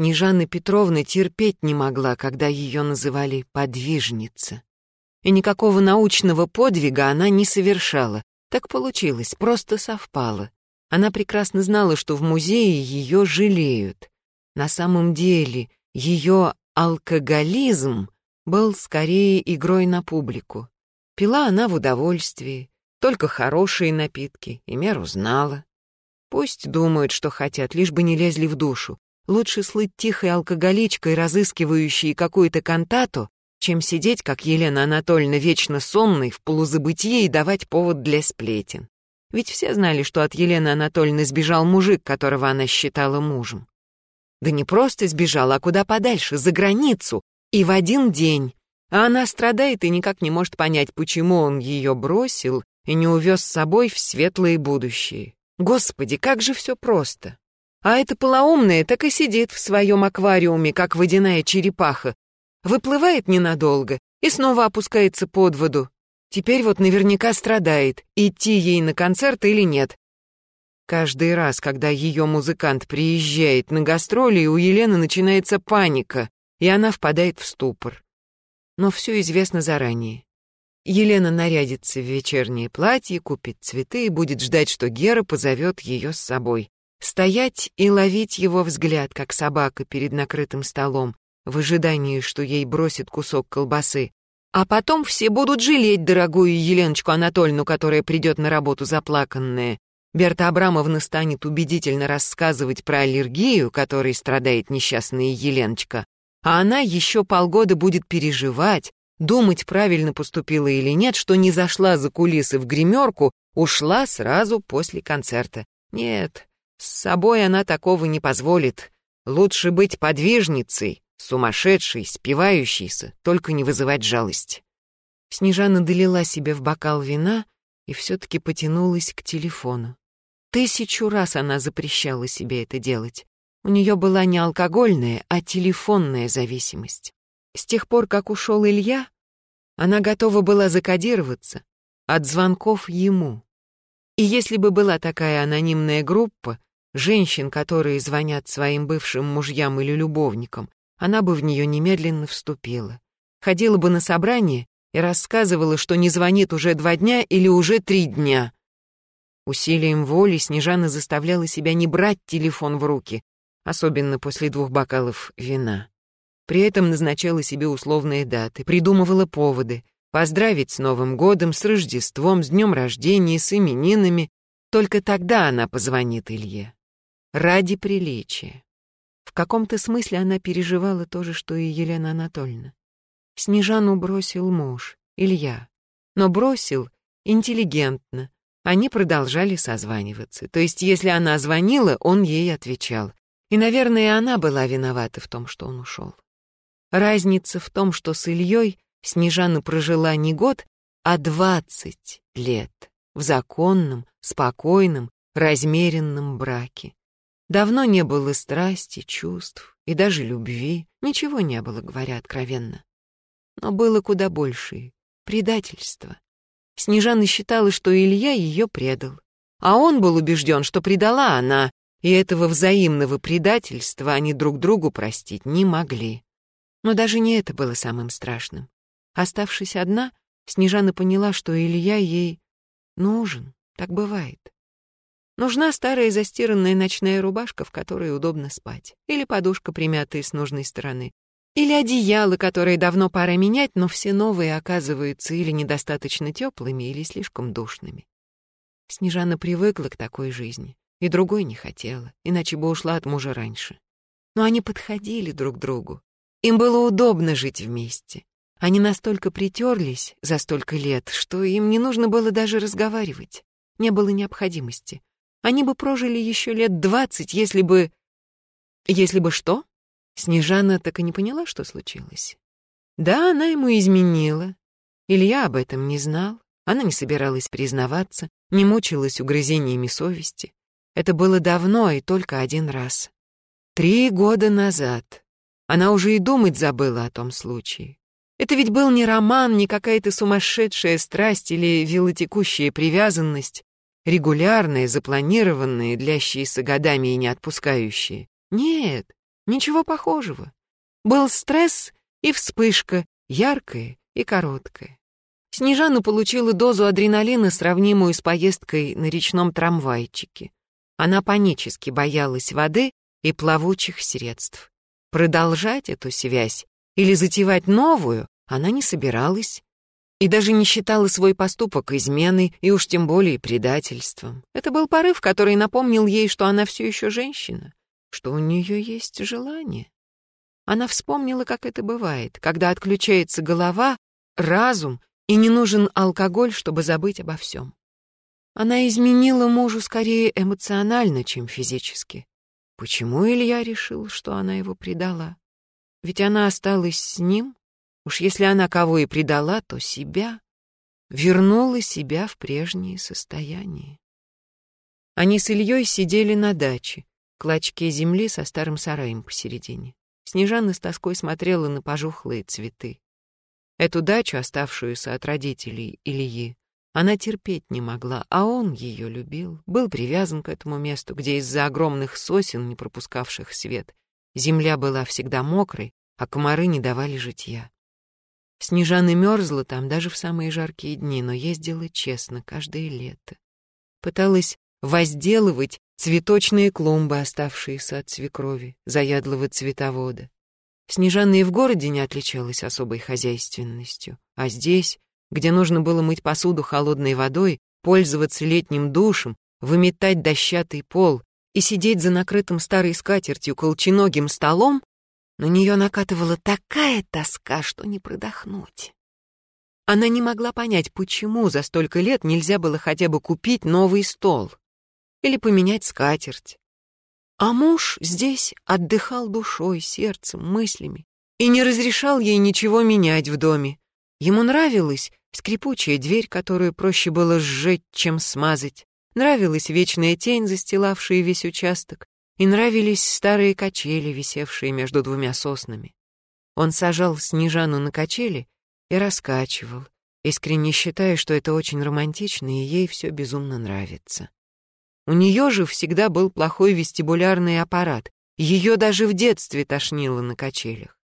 Снежана Петровна терпеть не могла, когда ее называли «подвижница». И никакого научного подвига она не совершала. Так получилось, просто совпало. Она прекрасно знала, что в музее ее жалеют. На самом деле, ее алкоголизм был скорее игрой на публику. Пила она в удовольствии, только хорошие напитки, и меру знала. Пусть думают, что хотят, лишь бы не лезли в душу. Лучше слыть тихой алкоголичкой, разыскивающей какую-то кантату, чем сидеть, как Елена Анатольевна, вечно сонной, в полузабытие и давать повод для сплетен. Ведь все знали, что от Елены Анатольевны сбежал мужик, которого она считала мужем. Да не просто сбежал, а куда подальше, за границу, и в один день. А она страдает и никак не может понять, почему он ее бросил и не увез с собой в светлое будущее. Господи, как же все просто. А эта полоумная так и сидит в своем аквариуме, как водяная черепаха. Выплывает ненадолго и снова опускается под воду. Теперь вот наверняка страдает, идти ей на концерт или нет. Каждый раз, когда ее музыкант приезжает на гастроли, у Елены начинается паника, и она впадает в ступор. Но все известно заранее. Елена нарядится в вечернее платье, купит цветы и будет ждать, что Гера позовет ее с собой. Стоять и ловить его взгляд, как собака перед накрытым столом, в ожидании, что ей бросит кусок колбасы. А потом все будут жалеть дорогую Еленочку Анатольевну, которая придет на работу заплаканная. Берта Абрамовна станет убедительно рассказывать про аллергию, которой страдает несчастная Еленочка. А она еще полгода будет переживать, думать, правильно поступила или нет, что не зашла за кулисы в гримерку, ушла сразу после концерта. Нет, с собой она такого не позволит. Лучше быть подвижницей, сумасшедшей, спивающейся, только не вызывать жалость. Снежана долила себе в бокал вина и все-таки потянулась к телефону. Тысячу раз она запрещала себе это делать. У нее была не алкогольная, а телефонная зависимость. С тех пор, как ушел Илья, она готова была закодироваться от звонков ему. И если бы была такая анонимная группа, женщин, которые звонят своим бывшим мужьям или любовникам, она бы в нее немедленно вступила. Ходила бы на собрание и рассказывала, что не звонит уже два дня или уже три дня. Усилием воли Снежана заставляла себя не брать телефон в руки, особенно после двух бокалов вина. При этом назначала себе условные даты, придумывала поводы. Поздравить с Новым годом, с Рождеством, с днем рождения, с именинами. Только тогда она позвонит Илье. Ради приличия. В каком-то смысле она переживала то же, что и Елена Анатольевна. Снежану бросил муж, Илья. Но бросил интеллигентно. Они продолжали созваниваться. То есть, если она звонила, он ей отвечал. И, наверное, она была виновата в том, что он ушел. Разница в том, что с Ильей Снежана прожила не год, а двадцать лет в законном, спокойном, размеренном браке. Давно не было страсти, чувств и даже любви, ничего не было, говоря откровенно. Но было куда большее — предательство. Снежана считала, что Илья ее предал, а он был убежден, что предала она, и этого взаимного предательства они друг другу простить не могли. Но даже не это было самым страшным. Оставшись одна, Снежана поняла, что Илья ей нужен, так бывает. Нужна старая застиранная ночная рубашка, в которой удобно спать, или подушка, примятая с нужной стороны, или одеяло, которое давно пора менять, но все новые оказываются или недостаточно теплыми, или слишком душными. Снежана привыкла к такой жизни, и другой не хотела, иначе бы ушла от мужа раньше. Но они подходили друг другу, им было удобно жить вместе. Они настолько притерлись за столько лет, что им не нужно было даже разговаривать. Не было необходимости. Они бы прожили еще лет двадцать, если бы... Если бы что? Снежана так и не поняла, что случилось. Да, она ему изменила. Илья об этом не знал. Она не собиралась признаваться, не мучилась угрызениями совести. Это было давно и только один раз. Три года назад. Она уже и думать забыла о том случае. Это ведь был не роман, не какая-то сумасшедшая страсть или велотекущая привязанность, регулярная, запланированная, длящиеся годами и не отпускающие. Нет, Ничего похожего. Был стресс и вспышка, яркая и короткая. Снежана получила дозу адреналина, сравнимую с поездкой на речном трамвайчике. Она панически боялась воды и плавучих средств. Продолжать эту связь или затевать новую она не собиралась и даже не считала свой поступок изменой и уж тем более предательством. Это был порыв, который напомнил ей, что она все еще женщина, что у нее есть желание. Она вспомнила, как это бывает, когда отключается голова, разум и не нужен алкоголь, чтобы забыть обо всем. Она изменила мужу скорее эмоционально, чем физически. Почему Илья решил, что она его предала? Ведь она осталась с ним, уж если она кого и предала, то себя, вернула себя в прежнее состояние. Они с Ильей сидели на даче, клочке земли со старым сараем посередине. Снежана с тоской смотрела на пожухлые цветы. Эту дачу, оставшуюся от родителей Ильи, она терпеть не могла, а он ее любил, был привязан к этому месту, где из-за огромных сосен, не пропускавших свет, земля была всегда мокрой, а комары не давали житья. Снежана мерзла там даже в самые жаркие дни, но ездила честно каждое лето. Пыталась возделывать цветочные клумбы, оставшиеся от свекрови, заядлого цветовода. Снежана и в городе не отличалась особой хозяйственностью, а здесь где нужно было мыть посуду холодной водой, пользоваться летним душем, выметать дощатый пол и сидеть за накрытым старой скатертью колченогим столом, на нее накатывала такая тоска, что не продохнуть. Она не могла понять, почему за столько лет нельзя было хотя бы купить новый стол или поменять скатерть. А муж здесь отдыхал душой, сердцем, мыслями и не разрешал ей ничего менять в доме. Ему нравилось, Скрипучая дверь, которую проще было сжечь, чем смазать. Нравилась вечная тень, застилавшая весь участок, и нравились старые качели, висевшие между двумя соснами. Он сажал Снежану на качели и раскачивал, искренне считая, что это очень романтично, и ей все безумно нравится. У нее же всегда был плохой вестибулярный аппарат, ее даже в детстве тошнило на качелях.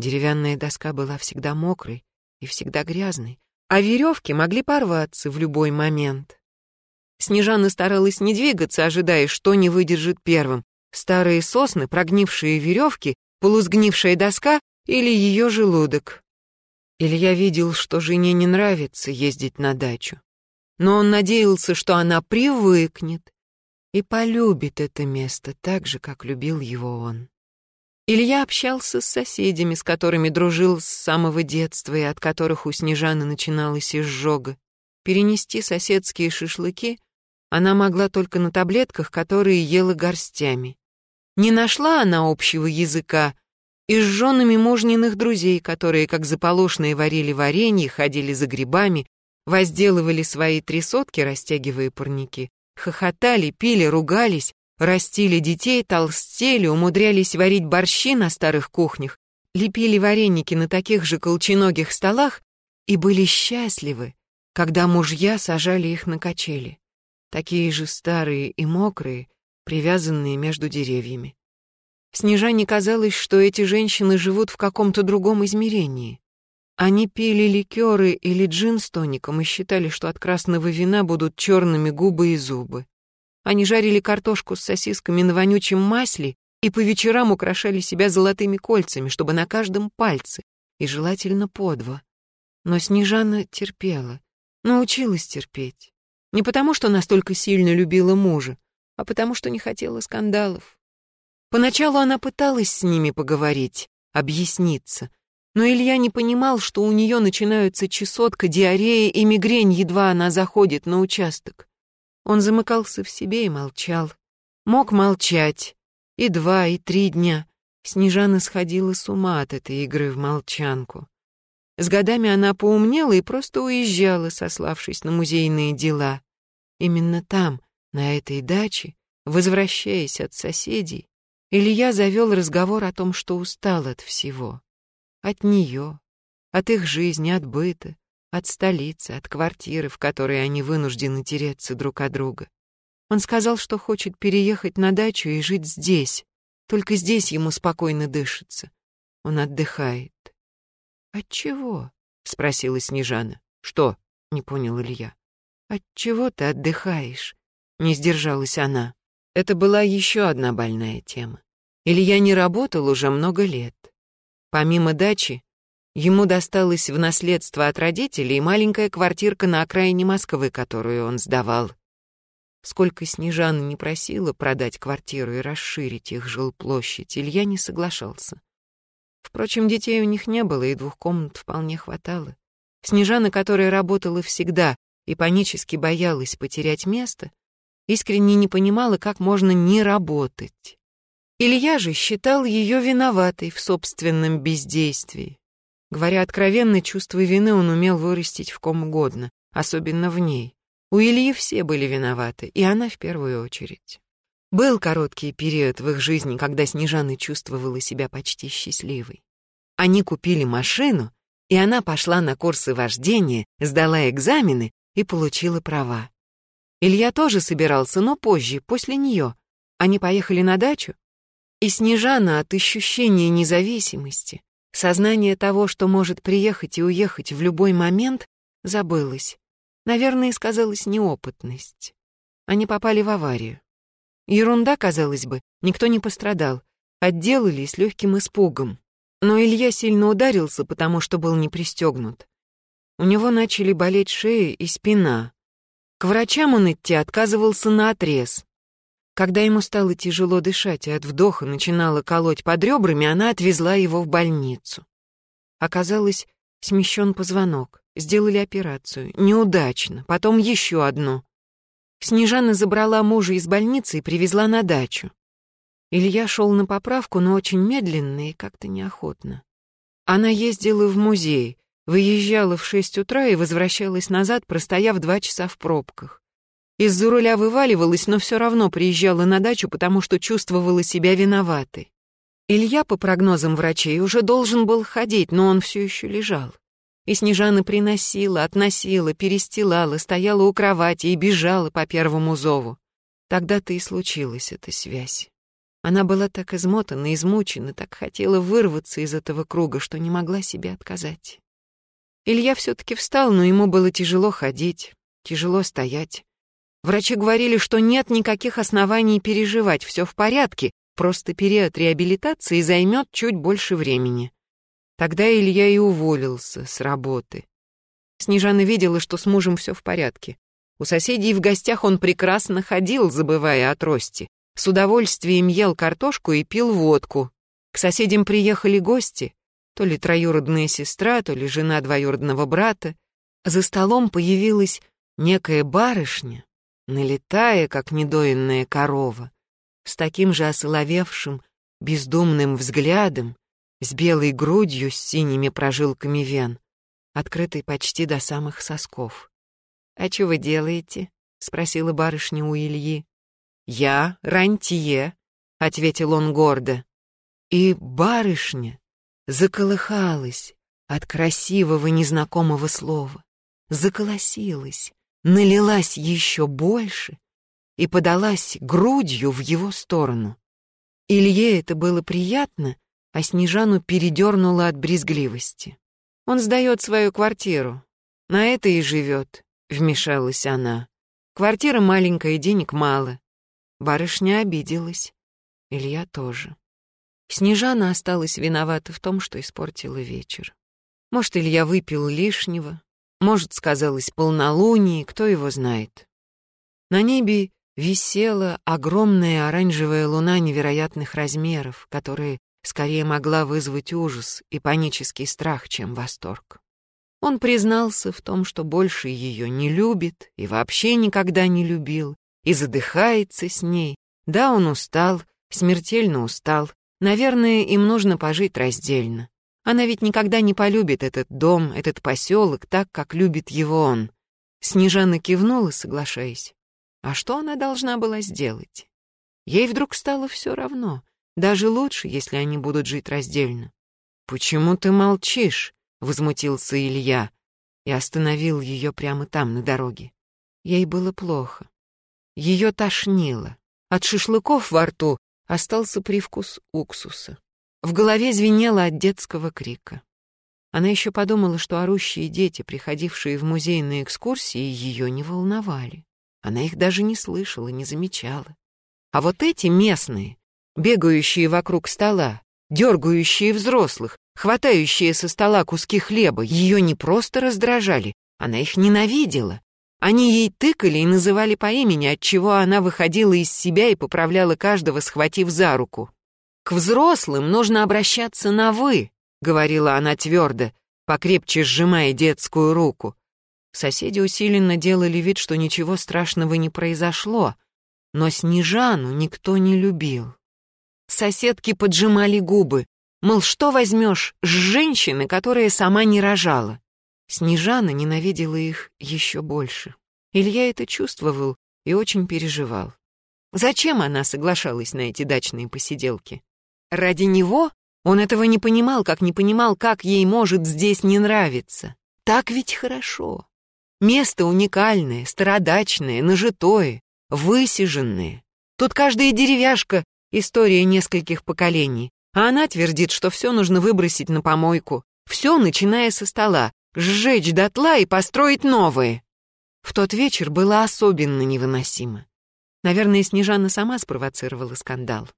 Деревянная доска была всегда мокрой и всегда грязной, а веревки могли порваться в любой момент. Снежана старалась не двигаться, ожидая, что не выдержит первым. Старые сосны, прогнившие веревки, полусгнившая доска или ее желудок. Илья видел, что жене не нравится ездить на дачу. Но он надеялся, что она привыкнет и полюбит это место так же, как любил его он. Илья общался с соседями, с которыми дружил с самого детства и от которых у Снежаны начиналась изжога. Перенести соседские шашлыки она могла только на таблетках, которые ела горстями. Не нашла она общего языка и с женами мужниных друзей, которые, как заполошные, варили варенье, ходили за грибами, возделывали свои трясотки, растягивая парники, хохотали, пили, ругались, Растили детей, толстели, умудрялись варить борщи на старых кухнях, лепили вареники на таких же колченогих столах и были счастливы, когда мужья сажали их на качели, такие же старые и мокрые, привязанные между деревьями. Снежане казалось, что эти женщины живут в каком-то другом измерении. Они пили ликеры или джин с тоником и считали, что от красного вина будут черными губы и зубы. Они жарили картошку с сосисками на вонючем масле и по вечерам украшали себя золотыми кольцами, чтобы на каждом пальце, и желательно по два. Но Снежана терпела, научилась терпеть. Не потому, что настолько сильно любила мужа, а потому, что не хотела скандалов. Поначалу она пыталась с ними поговорить, объясниться, но Илья не понимал, что у нее начинаются чесотка, диарея и мигрень, едва она заходит на участок. Он замыкался в себе и молчал. Мог молчать. И два, и три дня. Снежана сходила с ума от этой игры в молчанку. С годами она поумнела и просто уезжала, сославшись на музейные дела. Именно там, на этой даче, возвращаясь от соседей, Илья завел разговор о том, что устал от всего. От нее, от их жизни, от быта, от столицы, от квартиры, в которой они вынуждены тереться друг от друга. Он сказал, что хочет переехать на дачу и жить здесь, Только здесь ему спокойно дышится. Он отдыхает. От чего? спросила Снежана. Что? не понял Илья. От чего ты отдыхаешь? Не сдержалась она. Это была еще одна больная тема. Илья не работал уже много лет. Помимо дачи, ему досталось в наследство от родителей маленькая квартирка на окраине Москвы, которую он сдавал. Сколько Снежана не просила продать квартиру и расширить их жилплощадь, Илья не соглашался. Впрочем, детей у них не было, и двух комнат вполне хватало. Снежана, которая работала всегда и панически боялась потерять место, искренне не понимала, как можно не работать. Илья же считал ее виноватой в собственном бездействии. Говоря откровенно, чувство вины он умел вырастить в ком угодно, особенно в ней. У Ильи все были виноваты, и она в первую очередь. Был короткий период в их жизни, когда Снежана чувствовала себя почти счастливой. Они купили машину, и она пошла на курсы вождения, сдала экзамены и получила права. Илья тоже собирался, но позже, после нее. Они поехали на дачу, и Снежана от ощущения независимости, сознания того, что может приехать и уехать в любой момент, забылась. Наверное, сказалась неопытность. Они попали в аварию. Ерунда, казалось бы, никто не пострадал. Отделали с легким испугом. Но Илья сильно ударился, потому что был не пристегнут. У него начали болеть шея и спина. К врачам он идти отказывался на отрез. Когда ему стало тяжело дышать и от вдоха начинало колоть под ребрами, она отвезла его в больницу. Оказалось, смещен позвонок. Сделали операцию. Неудачно. Потом еще одну. Снежана забрала мужа из больницы и привезла на дачу. Илья шел на поправку, но очень медленно и как-то неохотно. Она ездила в музей, выезжала в шесть утра и возвращалась назад, простояв два часа в пробках. Из-за руля вываливалась, но все равно приезжала на дачу, потому что чувствовала себя виноватой. Илья, по прогнозам врачей, уже должен был ходить, но он все еще лежал. И Снежана приносила, относила, перестилала, стояла у кровати и бежала по первому зову. Тогда-то и случилась эта связь. Она была так измотана, измучена, так хотела вырваться из этого круга, что не могла себе отказать. Илья все-таки встал, но ему было тяжело ходить, тяжело стоять. Врачи говорили, что нет никаких оснований переживать, все в порядке, просто период реабилитации займет чуть больше времени. Тогда Илья и уволился с работы. Снежана видела, что с мужем все в порядке. У соседей в гостях он прекрасно ходил, забывая о трости. С удовольствием ел картошку и пил водку. К соседям приехали гости, то ли троюродная сестра, то ли жена двоюродного брата. За столом появилась некая барышня, налетая, как недоенная корова, с таким же осоловевшим, бездумным взглядом, с белой грудью с синими прожилками вен, открытой почти до самых сосков. «А что вы делаете?» — спросила барышня у Ильи. «Я рантье», — ответил он гордо. И барышня заколыхалась от красивого незнакомого слова, заколосилась, налилась еще больше и подалась грудью в его сторону. Илье это было приятно, а Снежану передернуло от брезгливости. «Он сдает свою квартиру. На это и живет», — вмешалась она. «Квартира маленькая, денег мало». Барышня обиделась. Илья тоже. Снежана осталась виновата в том, что испортила вечер. Может, Илья выпил лишнего, может, сказалось полнолуние, кто его знает. На небе висела огромная оранжевая луна невероятных размеров, которая скорее могла вызвать ужас и панический страх, чем восторг. Он признался в том, что больше ее не любит и вообще никогда не любил, и задыхается с ней. Да, он устал, смертельно устал. Наверное, им нужно пожить раздельно. Она ведь никогда не полюбит этот дом, этот поселок так, как любит его он. Снежана кивнула, соглашаясь. А что она должна была сделать? Ей вдруг стало все равно. Даже лучше, если они будут жить раздельно. «Почему ты молчишь?» — возмутился Илья и остановил ее прямо там, на дороге. Ей было плохо. Ее тошнило. От шашлыков во рту остался привкус уксуса. В голове звенело от детского крика. Она еще подумала, что орущие дети, приходившие в музей на экскурсии, ее не волновали. Она их даже не слышала, не замечала. А вот эти местные, бегающие вокруг стола, дергающие взрослых, хватающие со стола куски хлеба, ее не просто раздражали, она их ненавидела. Они ей тыкали и называли по имени, отчего она выходила из себя и поправляла каждого, схватив за руку. «К взрослым нужно обращаться на «вы», — говорила она твердо, покрепче сжимая детскую руку. Соседи усиленно делали вид, что ничего страшного не произошло, но Снежану никто не любил. Соседки поджимали губы, мол, что возьмешь с женщины, которая сама не рожала. Снежана ненавидела их еще больше. Илья это чувствовал и очень переживал. Зачем она соглашалась на эти дачные посиделки? Ради него? Он этого не понимал, как не понимал, как ей может здесь не нравиться. Так ведь хорошо. Место уникальное, стародачное, нажитое, высиженное. Тут каждая деревяшка — история нескольких поколений. А она твердит, что все нужно выбросить на помойку. Все, начиная со стола, сжечь дотла и построить новые. В тот вечер было особенно невыносимо. Наверное, Снежана сама спровоцировала скандал.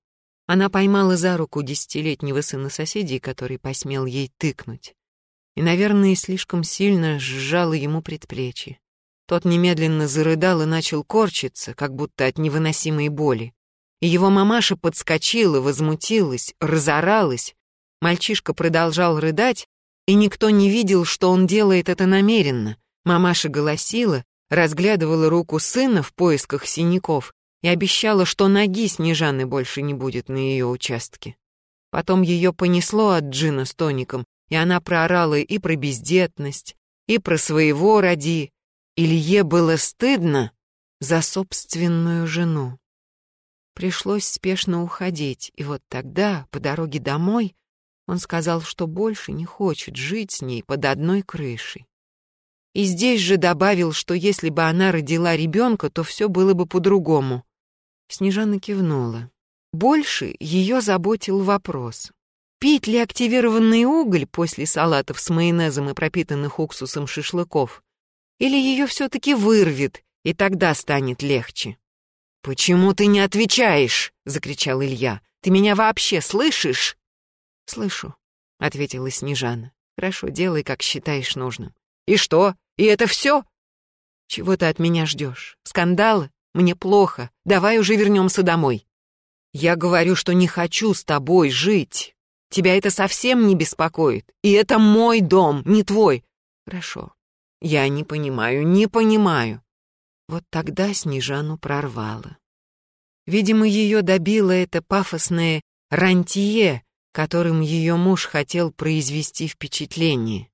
Она поймала за руку десятилетнего сына соседей, который посмел ей тыкнуть. И, наверное, слишком сильно сжала ему предплечье. Тот немедленно зарыдал и начал корчиться, как будто от невыносимой боли. И его мамаша подскочила, возмутилась, разоралась. Мальчишка продолжал рыдать, и никто не видел, что он делает это намеренно. Мамаша голосила, разглядывала руку сына в поисках синяков и обещала, что ноги Снежаны больше не будет на ее участке. Потом ее понесло от Джина с тоником, и она проорала и про бездетность, и про своего роди. Илье было стыдно за собственную жену. Пришлось спешно уходить, и вот тогда, по дороге домой, он сказал, что больше не хочет жить с ней под одной крышей. И здесь же добавил, что если бы она родила ребенка, то все было бы по-другому. Снежана кивнула. Больше ее заботил вопрос. Пить ли активированный уголь после салатов с майонезом и пропитанных уксусом шашлыков? Или ее все-таки вырвет, и тогда станет легче? «Почему ты не отвечаешь?» — закричал Илья. «Ты меня вообще слышишь?» «Слышу», — ответила Снежана. «Хорошо, делай, как считаешь нужным». «И что? И это все?» «Чего ты от меня ждешь? Скандалы? Мне плохо. Давай уже вернемся домой». «Я говорю, что не хочу с тобой жить. Тебя это совсем не беспокоит. И это мой дом, не твой». «Хорошо. Я не понимаю, не понимаю. Вот тогда Снежану прорвало. Видимо, ее добило это пафосное рантье, которым ее муж хотел произвести впечатление.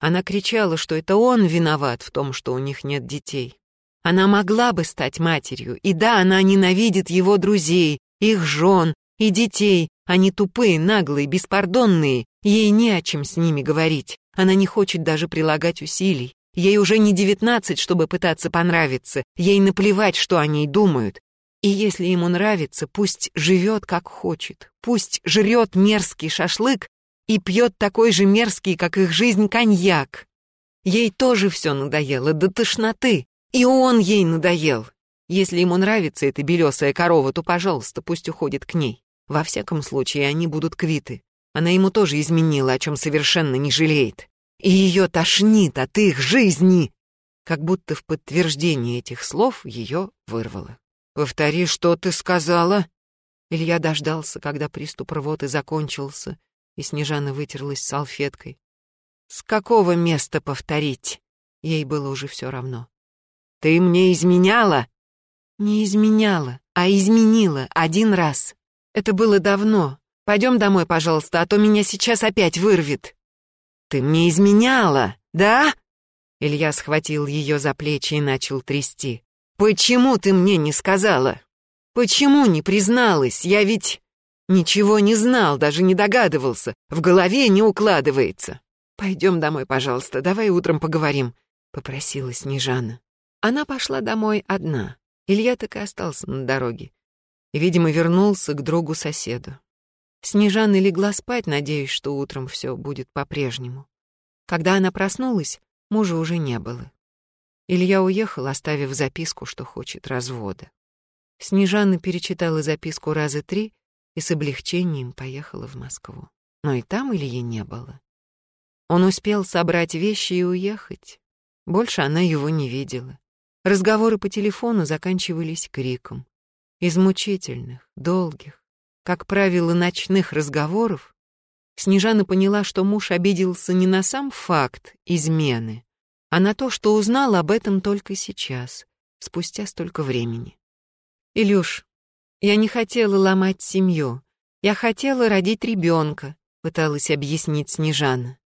Она кричала, что это он виноват в том, что у них нет детей. Она могла бы стать матерью, и да, она ненавидит его друзей, их жен и детей. Они тупые, наглые, беспардонные, ей не о чем с ними говорить. Она не хочет даже прилагать усилий. Ей уже не девятнадцать, чтобы пытаться понравиться. Ей наплевать, что о ней думают. И если ему нравится, пусть живет как хочет. Пусть жрет мерзкий шашлык и пьет такой же мерзкий, как их жизнь, коньяк. Ей тоже все надоело, до тошноты. И он ей надоел. Если ему нравится эта белесая корова, то, пожалуйста, пусть уходит к ней. Во всяком случае, они будут квиты. Она ему тоже изменила, о чем совершенно не жалеет и ее тошнит от их жизни. Как будто в подтверждение этих слов ее вырвало. «Повтори, что ты сказала?» Илья дождался, когда приступ рвоты закончился, и Снежана вытерлась салфеткой. «С какого места повторить?» Ей было уже все равно. «Ты мне изменяла?» «Не изменяла, а изменила один раз. Это было давно. Пойдем домой, пожалуйста, а то меня сейчас опять вырвет». «Ты мне изменяла, да?» Илья схватил ее за плечи и начал трясти. «Почему ты мне не сказала? Почему не призналась? Я ведь ничего не знал, даже не догадывался. В голове не укладывается. Пойдем домой, пожалуйста, давай утром поговорим», — попросила Снежана. Она пошла домой одна. Илья так и остался на дороге. и, видимо, вернулся к другу-соседу. Снежана легла спать, надеясь, что утром все будет по-прежнему. Когда она проснулась, мужа уже не было. Илья уехал, оставив записку, что хочет развода. Снежана перечитала записку раза три и с облегчением поехала в Москву. Но и там Ильи не было. Он успел собрать вещи и уехать. Больше она его не видела. Разговоры по телефону заканчивались криком. Из мучительных, долгих, как правило, ночных разговоров Снежана поняла, что муж обиделся не на сам факт измены, а на то, что узнал об этом только сейчас, спустя столько времени. «Илюш, я не хотела ломать семью. Я хотела родить ребенка», — пыталась объяснить Снежана.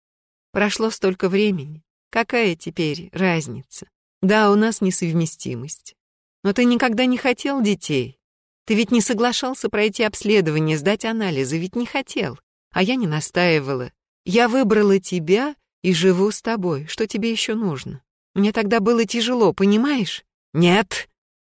«Прошло столько времени. Какая теперь разница? Да, у нас несовместимость. Но ты никогда не хотел детей. Ты ведь не соглашался пройти обследование, сдать анализы, ведь не хотел. А я не настаивала. Я выбрала тебя и живу с тобой. Что тебе еще нужно? Мне тогда было тяжело, понимаешь? Нет,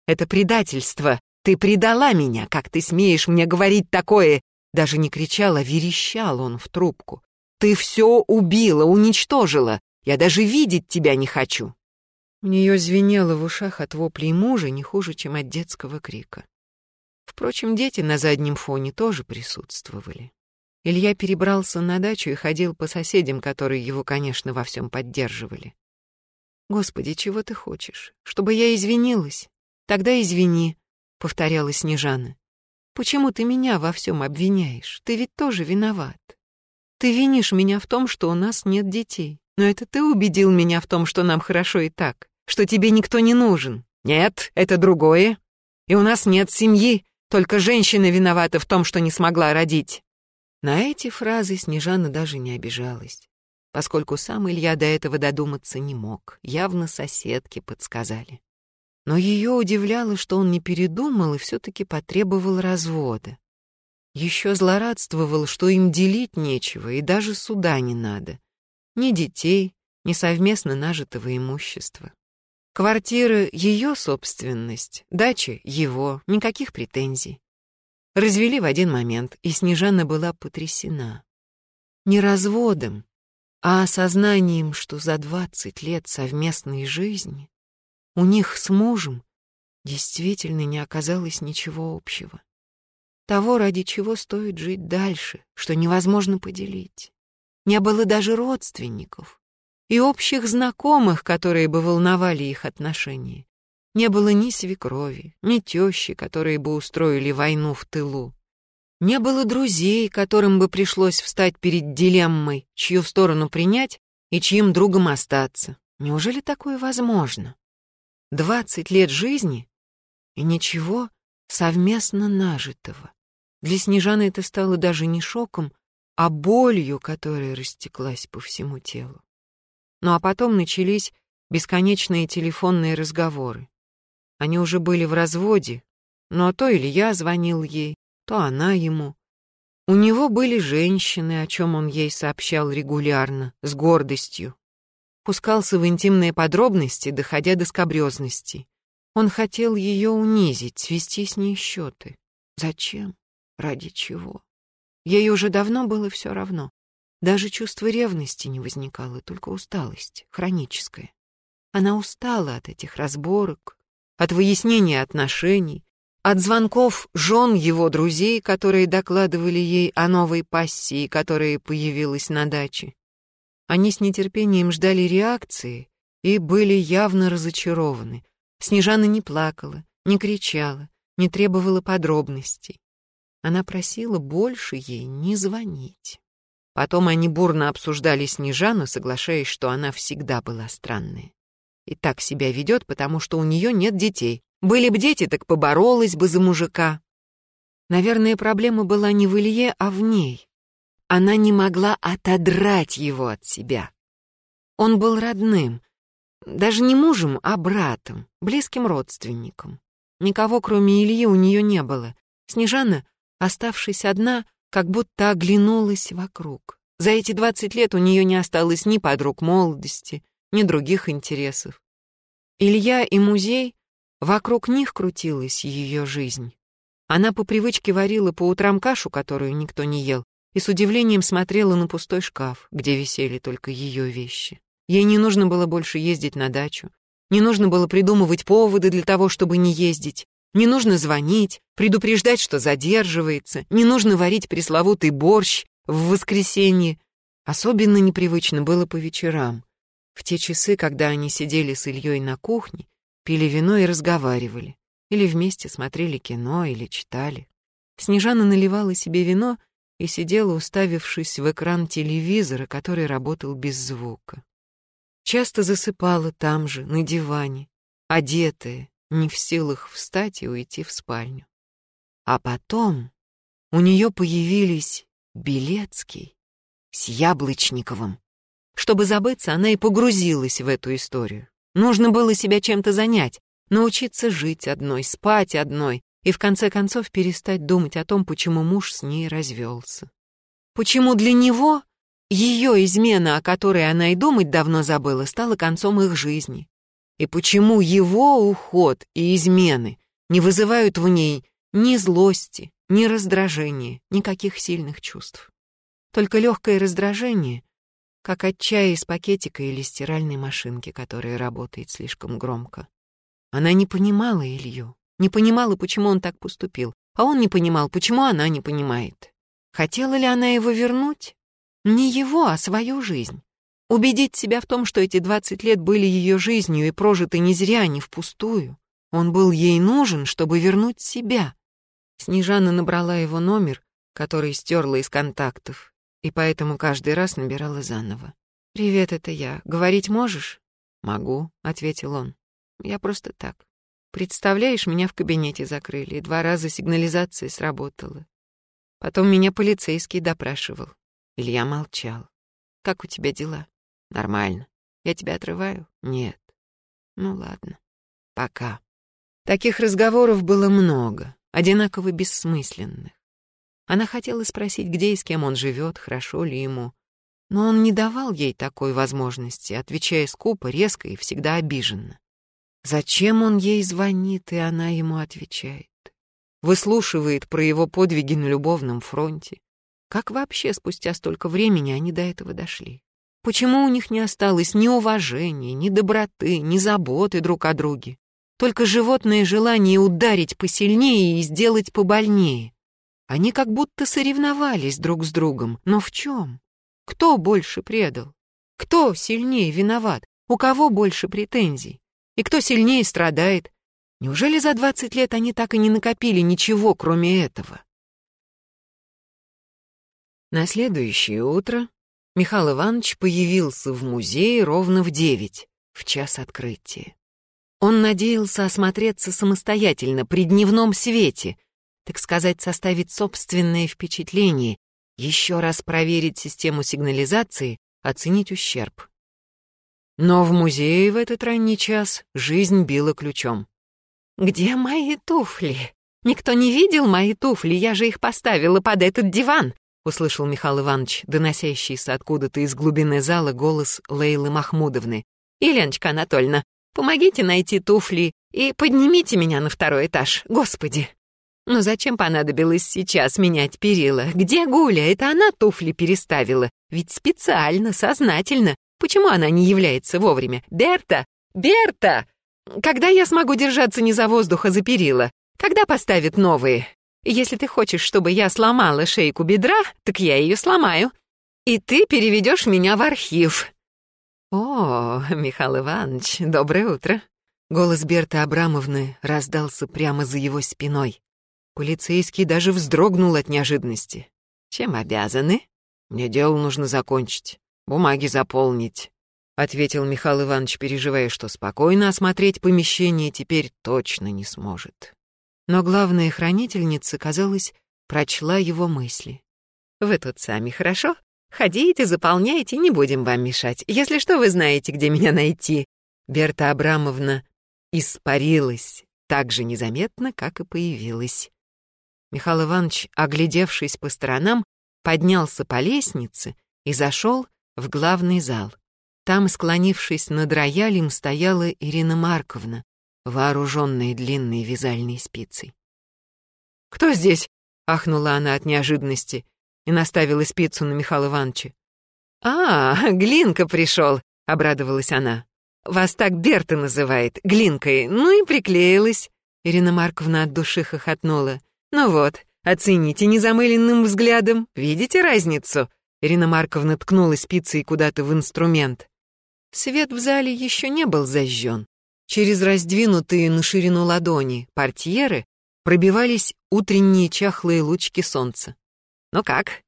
это предательство. Ты предала меня, как ты смеешь мне говорить такое? Даже не кричал, а верещал он в трубку. Ты все убила, уничтожила. Я даже видеть тебя не хочу. У нее звенело в ушах от воплей мужа не хуже, чем от детского крика. Впрочем, дети на заднем фоне тоже присутствовали. Илья перебрался на дачу и ходил по соседям, которые его, конечно, во всем поддерживали. «Господи, чего ты хочешь? Чтобы я извинилась? Тогда извини», — повторяла Снежана. «Почему ты меня во всем обвиняешь? Ты ведь тоже виноват. Ты винишь меня в том, что у нас нет детей. Но это ты убедил меня в том, что нам хорошо и так, что тебе никто не нужен. Нет, это другое. И у нас нет семьи, только женщина виновата в том, что не смогла родить. На эти фразы Снежана даже не обижалась, поскольку сам Илья до этого додуматься не мог, явно соседки подсказали. Но ее удивляло, что он не передумал и все-таки потребовал развода. Еще злорадствовал, что им делить нечего и даже суда не надо. Ни детей, ни совместно нажитого имущества. Квартира — ее собственность, дача — его, никаких претензий. Развели в один момент, и Снежана была потрясена. Не разводом, а осознанием, что за двадцать лет совместной жизни у них с мужем действительно не оказалось ничего общего. Того, ради чего стоит жить дальше, что невозможно поделить. Не было даже родственников и общих знакомых, которые бы волновали их отношения. Не было ни свекрови, ни тещи, которые бы устроили войну в тылу. Не было друзей, которым бы пришлось встать перед дилеммой, чью сторону принять и чьим другом остаться. Неужели такое возможно? Двадцать лет жизни и ничего совместно нажитого. Для Снежаны это стало даже не шоком, а болью, которая растеклась по всему телу. Ну а потом начались бесконечные телефонные разговоры. Они уже были в разводе, но то или я звонил ей, то она ему. У него были женщины, о чем он ей сообщал регулярно, с гордостью. Пускался в интимные подробности, доходя до скобрезности. Он хотел ее унизить, свести с ней счеты. Зачем? Ради чего? Ей уже давно было все равно. Даже чувство ревности не возникало, только усталость, хроническая. Она устала от этих разборок, от выяснения отношений, от звонков жен его друзей, которые докладывали ей о новой пассии, которая появилась на даче. Они с нетерпением ждали реакции и были явно разочарованы. Снежана не плакала, не кричала, не требовала подробностей. Она просила больше ей не звонить. Потом они бурно обсуждали Снежану, соглашаясь, что она всегда была странная и так себя ведет, потому что у нее нет детей. Были бы дети, так поборолась бы за мужика. Наверное, проблема была не в Илье, а в ней. Она не могла отодрать его от себя. Он был родным, даже не мужем, а братом, близким родственником. Никого, кроме Ильи, у нее не было. Снежана, оставшись одна, как будто оглянулась вокруг. За эти двадцать лет у нее не осталось ни подруг молодости, ни других интересов. Илья и музей, вокруг них крутилась ее жизнь. Она по привычке варила по утрам кашу, которую никто не ел, и с удивлением смотрела на пустой шкаф, где висели только ее вещи. Ей не нужно было больше ездить на дачу, не нужно было придумывать поводы для того, чтобы не ездить, не нужно звонить, предупреждать, что задерживается, не нужно варить пресловутый борщ в воскресенье. Особенно непривычно было по вечерам, в те часы, когда они сидели с Ильей на кухне, пили вино и разговаривали, или вместе смотрели кино или читали. Снежана наливала себе вино и сидела, уставившись в экран телевизора, который работал без звука. Часто засыпала там же, на диване, одетая, не в силах встать и уйти в спальню. А потом у нее появились Белецкий с Яблочниковым. Чтобы забыться, она и погрузилась в эту историю. Нужно было себя чем-то занять, научиться жить одной, спать одной и в конце концов перестать думать о том, почему муж с ней развелся. Почему для него ее измена, о которой она и думать давно забыла, стала концом их жизни. И почему его уход и измены не вызывают в ней ни злости, ни раздражения, никаких сильных чувств. Только легкое раздражение, как от чая из пакетика или стиральной машинки, которая работает слишком громко. Она не понимала Илью, не понимала, почему он так поступил, а он не понимал, почему она не понимает. Хотела ли она его вернуть? Не его, а свою жизнь. Убедить себя в том, что эти 20 лет были ее жизнью и прожиты не зря, не впустую. Он был ей нужен, чтобы вернуть себя. Снежана набрала его номер, который стерла из контактов, и поэтому каждый раз набирала заново. «Привет, это я. Говорить можешь?» «Могу», — ответил он. «Я просто так. Представляешь, меня в кабинете закрыли, и два раза сигнализация сработала. Потом меня полицейский допрашивал. Илья молчал. «Как у тебя дела?» «Нормально. Я тебя отрываю?» «Нет». «Ну ладно. Пока». Таких разговоров было много, одинаково бессмысленных. Она хотела спросить, где и с кем он живет, хорошо ли ему. Но он не давал ей такой возможности, отвечая скупо, резко и всегда обиженно. Зачем он ей звонит, и она ему отвечает? Выслушивает про его подвиги на любовном фронте. Как вообще спустя столько времени они до этого дошли? Почему у них не осталось ни уважения, ни доброты, ни заботы друг о друге? Только животное желание ударить посильнее и сделать побольнее. Они как будто соревновались друг с другом, но в чем? Кто больше предал? Кто сильнее виноват? У кого больше претензий? И кто сильнее страдает? Неужели за двадцать лет они так и не накопили ничего, кроме этого? На следующее утро Михаил Иванович появился в музее ровно в девять, в час открытия. Он надеялся осмотреться самостоятельно при дневном свете, так сказать, составить собственное впечатление, еще раз проверить систему сигнализации, оценить ущерб. Но в музее в этот ранний час жизнь била ключом. «Где мои туфли? Никто не видел мои туфли, я же их поставила под этот диван!» — услышал Михаил Иванович, доносящийся откуда-то из глубины зала голос Лейлы Махмудовны. «Еленочка Анатольевна, помогите найти туфли и поднимите меня на второй этаж, господи!» «Ну зачем понадобилось сейчас менять перила? Где Гуля? Это она туфли переставила. Ведь специально, сознательно. Почему она не является вовремя? Берта! Берта! Когда я смогу держаться не за воздух, а за перила? Когда поставят новые? Если ты хочешь, чтобы я сломала шейку бедра, так я ее сломаю. И ты переведешь меня в архив. О, Михаил Иванович, доброе утро. Голос Берты Абрамовны раздался прямо за его спиной. Полицейский даже вздрогнул от неожиданности. Чем обязаны? Мне дело нужно закончить, бумаги заполнить. — ответил Михаил Иванович, переживая, что спокойно осмотреть помещение теперь точно не сможет. Но главная хранительница, казалось, прочла его мысли. «Вы тут сами, хорошо? Ходите, заполняйте, не будем вам мешать. Если что, вы знаете, где меня найти». Берта Абрамовна испарилась так же незаметно, как и появилась. Михаил Иванович, оглядевшись по сторонам, поднялся по лестнице и зашел в главный зал. Там, склонившись над роялем, стояла Ирина Марковна, вооруженные длинной вязальной спицей. «Кто здесь?» — ахнула она от неожиданности и наставила спицу на Михаила Ивановича. «А, Глинка пришел», — обрадовалась она. «Вас так Берта называет, Глинкой, ну и приклеилась». Ирина Марковна от души хохотнула. «Ну вот, оцените незамыленным взглядом, видите разницу?» Ирина Марковна ткнула спицей куда-то в инструмент. Свет в зале еще не был зажжен. Через раздвинутые на ширину ладони портьеры пробивались утренние чахлые лучки солнца. «Ну как?»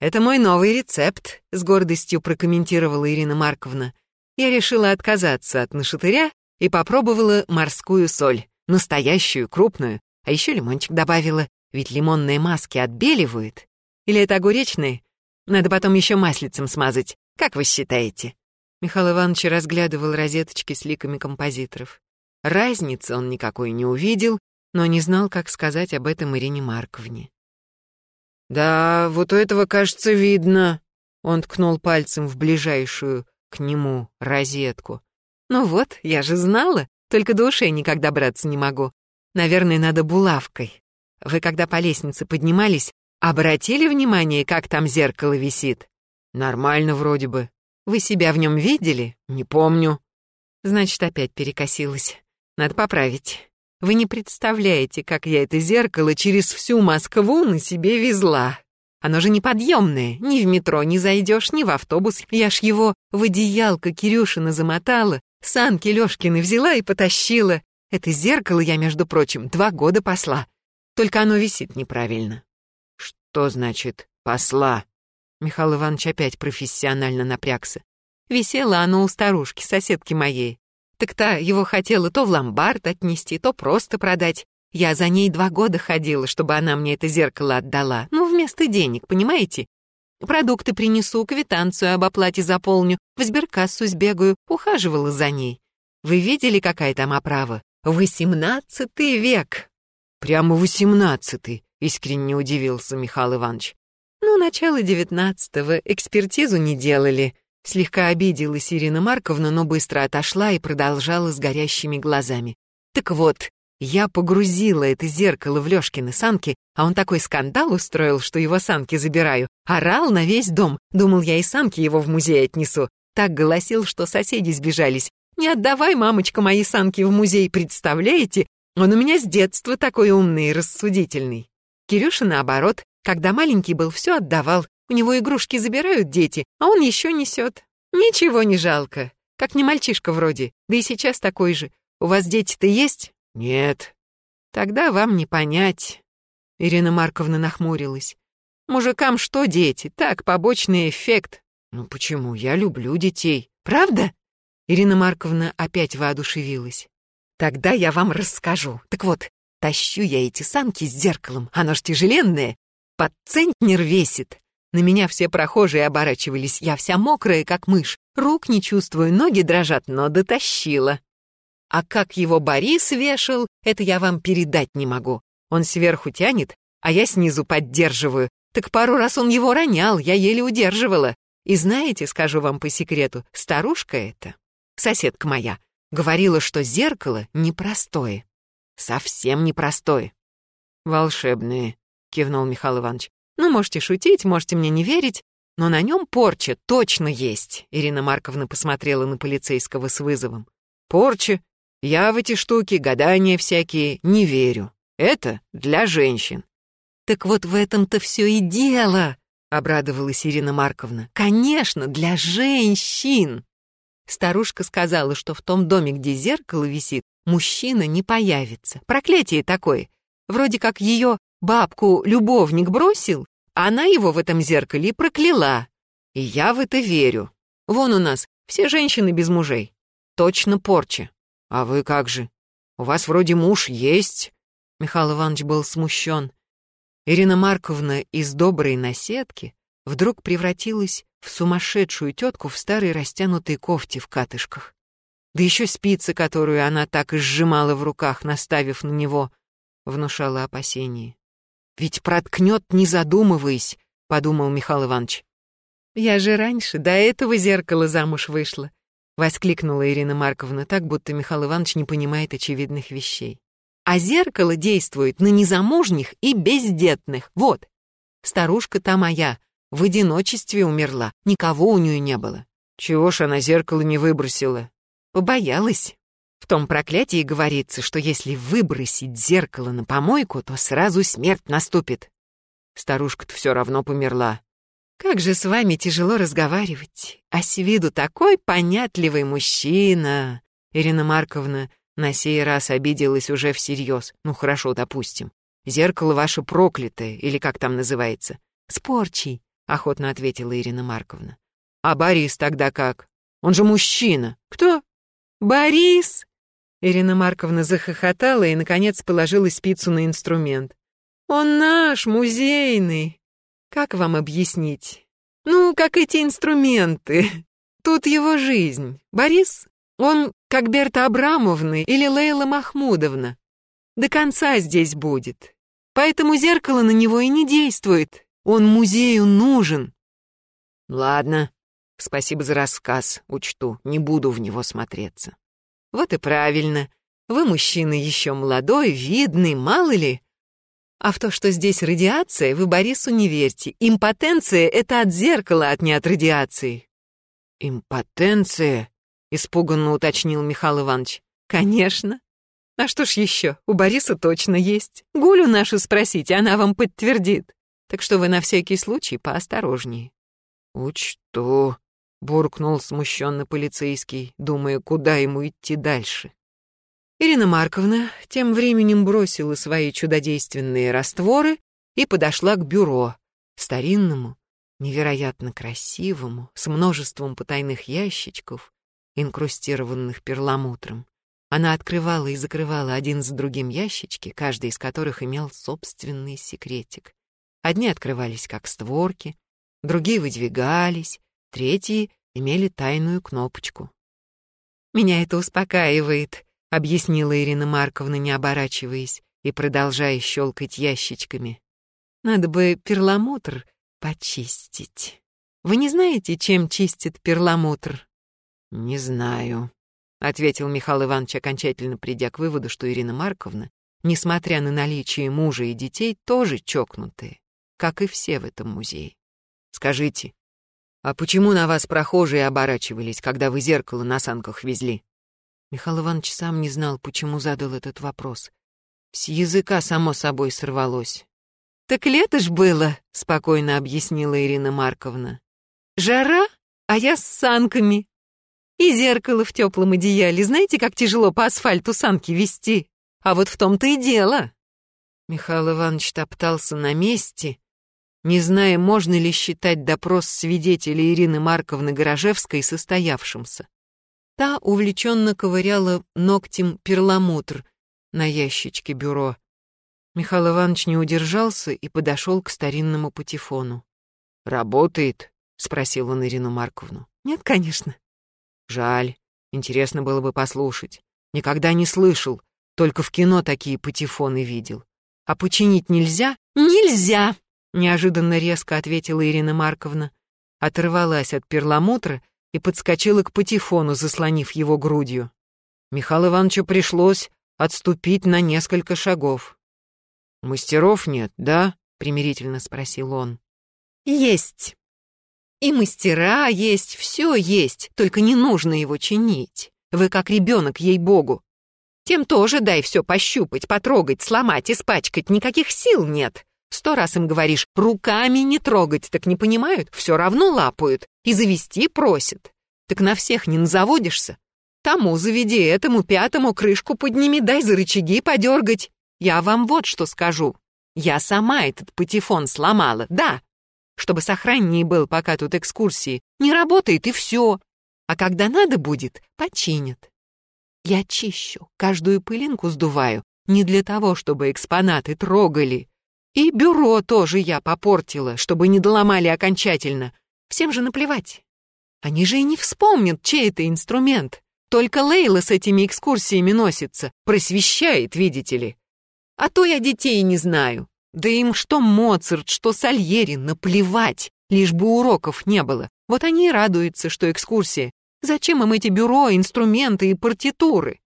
«Это мой новый рецепт», — с гордостью прокомментировала Ирина Марковна. Я решила отказаться от нашатыря и попробовала морскую соль, настоящую, крупную, а еще лимончик добавила, ведь лимонные маски отбеливают. Или это огуречные? Надо потом еще маслицем смазать. Как вы считаете?» Михаил Иванович разглядывал розеточки с ликами композиторов. Разницы он никакой не увидел, но не знал, как сказать об этом Ирине Марковне. «Да, вот у этого, кажется, видно». Он ткнул пальцем в ближайшую к нему розетку. «Ну вот, я же знала, только до ушей никак добраться не могу. Наверное, надо булавкой. Вы, когда по лестнице поднимались, обратили внимание, как там зеркало висит?» «Нормально вроде бы». «Вы себя в нем видели?» «Не помню». «Значит, опять перекосилась. Надо поправить». Вы не представляете, как я это зеркало через всю Москву на себе везла. Оно же неподъемное, ни в метро не зайдешь, ни в автобус. Я ж его в одеялко Кирюшина замотала, санки Лёшкины взяла и потащила. Это зеркало я, между прочим, два года посла. Только оно висит неправильно. Что значит «посла»? Михаил Иванович опять профессионально напрягся. Висело оно у старушки, соседки моей. Так та его хотела то в ломбард отнести, то просто продать. Я за ней два года ходила, чтобы она мне это зеркало отдала. Ну, вместо денег, понимаете? Продукты принесу, квитанцию об оплате заполню, в сберкассу сбегаю, ухаживала за ней. Вы видели, какая там оправа? Восемнадцатый век. Прямо восемнадцатый, искренне удивился Михаил Иванович. Ну, начало девятнадцатого, экспертизу не делали. Слегка обиделась Ирина Марковна, но быстро отошла и продолжала с горящими глазами. «Так вот, я погрузила это зеркало в Лёшкины санки, а он такой скандал устроил, что его санки забираю. Орал на весь дом. Думал, я и санки его в музей отнесу. Так голосил, что соседи сбежались. «Не отдавай, мамочка, мои санки в музей, представляете? Он у меня с детства такой умный и рассудительный». Кирюша, наоборот, когда маленький был, все отдавал, у него игрушки забирают дети, а он еще несет. Ничего не жалко. Как не мальчишка вроде. Да и сейчас такой же. У вас дети-то есть? Нет. Тогда вам не понять. Ирина Марковна нахмурилась. Мужикам что дети? Так, побочный эффект. Ну почему? Я люблю детей. Правда? Ирина Марковна опять воодушевилась. Тогда я вам расскажу. Так вот, тащу я эти санки с зеркалом. Оно ж тяжеленное. Под центнер весит. На меня все прохожие оборачивались, я вся мокрая, как мышь. Рук не чувствую, ноги дрожат, но дотащила. А как его Борис вешал, это я вам передать не могу. Он сверху тянет, а я снизу поддерживаю. Так пару раз он его ронял, я еле удерживала. И знаете, скажу вам по секрету, старушка эта, соседка моя, говорила, что зеркало непростое. Совсем непростое. «Волшебные», — кивнул Михаил Иванович. Ну, можете шутить, можете мне не верить, но на нем порча точно есть. Ирина Марковна посмотрела на полицейского с вызовом. Порча? Я в эти штуки, гадания всякие, не верю. Это для женщин. Так вот в этом-то все и дело, обрадовалась Ирина Марковна. Конечно, для женщин. Старушка сказала, что в том доме, где зеркало висит, мужчина не появится. Проклятие такое. Вроде как ее Бабку любовник бросил, она его в этом зеркале прокляла. И я в это верю. Вон у нас все женщины без мужей. Точно порча. А вы как же? У вас вроде муж есть. Михаил Иванович был смущен. Ирина Марковна из доброй наседки вдруг превратилась в сумасшедшую тетку в старой растянутой кофте в катышках. Да еще спица, которую она так и сжимала в руках, наставив на него, внушала опасение. Ведь проткнет, не задумываясь, подумал Михаил Иванович. Я же раньше до этого зеркала замуж вышла, воскликнула Ирина Марковна так, будто Михаил Иванович не понимает очевидных вещей. А зеркало действует на незамужних и бездетных. Вот. Старушка та моя в одиночестве умерла, никого у нее не было. Чего ж она зеркало не выбросила? Побоялась. В том проклятии говорится, что если выбросить зеркало на помойку, то сразу смерть наступит. Старушка-то все равно померла. Как же с вами тяжело разговаривать. А с виду такой понятливый мужчина. Ирина Марковна на сей раз обиделась уже всерьез. Ну хорошо, допустим. Зеркало ваше проклятое, или как там называется. Спорчий, охотно ответила Ирина Марковна. А Борис тогда как? Он же мужчина. Кто? Борис? Ирина Марковна захохотала и, наконец, положила спицу на инструмент. Он наш, музейный. Как вам объяснить? Ну, как эти инструменты. Тут его жизнь. Борис, он как Берта Абрамовна или Лейла Махмудовна. До конца здесь будет. Поэтому зеркало на него и не действует. Он музею нужен. Ладно, спасибо за рассказ, учту, не буду в него смотреться. Вот и правильно. Вы мужчина еще молодой, видный, мало ли. А в то, что здесь радиация, вы Борису не верьте. Импотенция — это от зеркала, а не от радиации. Импотенция? Испуганно уточнил Михаил Иванович. Конечно. А что ж еще, у Бориса точно есть. Гулю нашу спросите, она вам подтвердит. Так что вы на всякий случай поосторожнее. Учту, буркнул смущенно полицейский, думая, куда ему идти дальше. Ирина Марковна тем временем бросила свои чудодейственные растворы и подошла к бюро, старинному, невероятно красивому, с множеством потайных ящичков, инкрустированных перламутром. Она открывала и закрывала один за другим ящички, каждый из которых имел собственный секретик. Одни открывались как створки, другие выдвигались, третьи имели тайную кнопочку. «Меня это успокаивает», — объяснила Ирина Марковна, не оборачиваясь и продолжая щелкать ящичками. «Надо бы перламутр почистить. Вы не знаете, чем чистит перламутр?» «Не знаю», — ответил Михаил Иванович, окончательно придя к выводу, что Ирина Марковна, несмотря на наличие мужа и детей, тоже чокнутые, как и все в этом музее. «Скажите, а почему на вас прохожие оборачивались, когда вы зеркало на санках везли?» Михаил Иванович сам не знал, почему задал этот вопрос. С языка само собой сорвалось. «Так лето ж было», — спокойно объяснила Ирина Марковна. «Жара, а я с санками. И зеркало в теплом одеяле. Знаете, как тяжело по асфальту санки вести? А вот в том-то и дело. Михаил Иванович топтался на месте, не зная, можно ли считать допрос свидетеля Ирины Марковны Горожевской состоявшимся. Та увлеченно ковыряла ногтем перламутр на ящичке бюро. Михаил Иванович не удержался и подошел к старинному патефону. «Работает?» — спросил он Ирину Марковну. «Нет, конечно. Жаль, интересно было бы послушать. Никогда не слышал, только в кино такие патефоны видел. А починить нельзя? Нельзя! Неожиданно резко ответила Ирина Марковна. Оторвалась от перламутра и подскочила к патефону, заслонив его грудью. Михаилу Ивановичу пришлось отступить на несколько шагов. «Мастеров нет, да?» — примирительно спросил он. «Есть», и мастера есть, все есть, только не нужно его чинить. Вы как ребенок, ей-богу. Тем тоже дай все пощупать, потрогать, сломать, испачкать, никаких сил нет. Сто раз им говоришь, руками не трогать, так не понимают, все равно лапают и завести просят. Так на всех не назаводишься. Тому заведи, этому пятому крышку подними, дай за рычаги подергать. Я вам вот что скажу. Я сама этот патефон сломала, да, чтобы сохраннее был, пока тут экскурсии. Не работает и все. А когда надо будет, починят. Я чищу, каждую пылинку сдуваю, не для того, чтобы экспонаты трогали. И бюро тоже я попортила, чтобы не доломали окончательно. Всем же наплевать. Они же и не вспомнят, чей это инструмент. Только Лейла с этими экскурсиями носится, просвещает, видите ли. А то я детей не знаю. Да им что Моцарт, что Сальери, наплевать, лишь бы уроков не было. Вот они и радуются, что экскурсия. Зачем им эти бюро, инструменты и партитуры?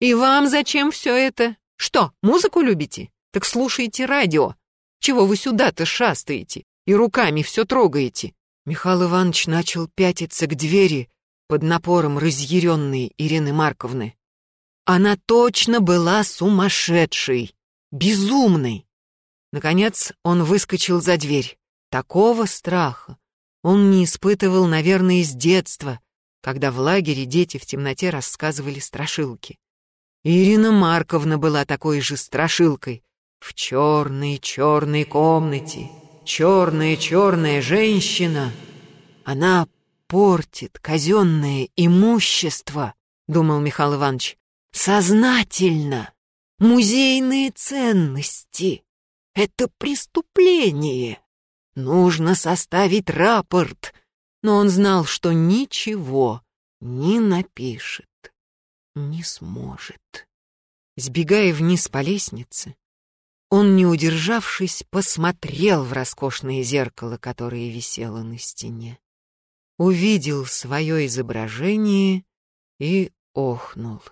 И вам зачем все это? Что, музыку любите? Так слушайте радио. Чего вы сюда-то шастаете и руками все трогаете?» Михаил Иванович начал пятиться к двери под напором разъяренной Ирины Марковны. Она точно была сумасшедшей, безумной. Наконец он выскочил за дверь. Такого страха он не испытывал, наверное, с детства, когда в лагере дети в темноте рассказывали страшилки. Ирина Марковна была такой же страшилкой. В черной-черной комнате черная-черная женщина. Она портит казенное имущество, думал Михаил Иванович. Сознательно. Музейные ценности. Это преступление. Нужно составить рапорт но он знал, что ничего не напишет, не сможет. Сбегая вниз по лестнице, он, не удержавшись, посмотрел в роскошное зеркало, которое висело на стене. Увидел свое изображение и охнул.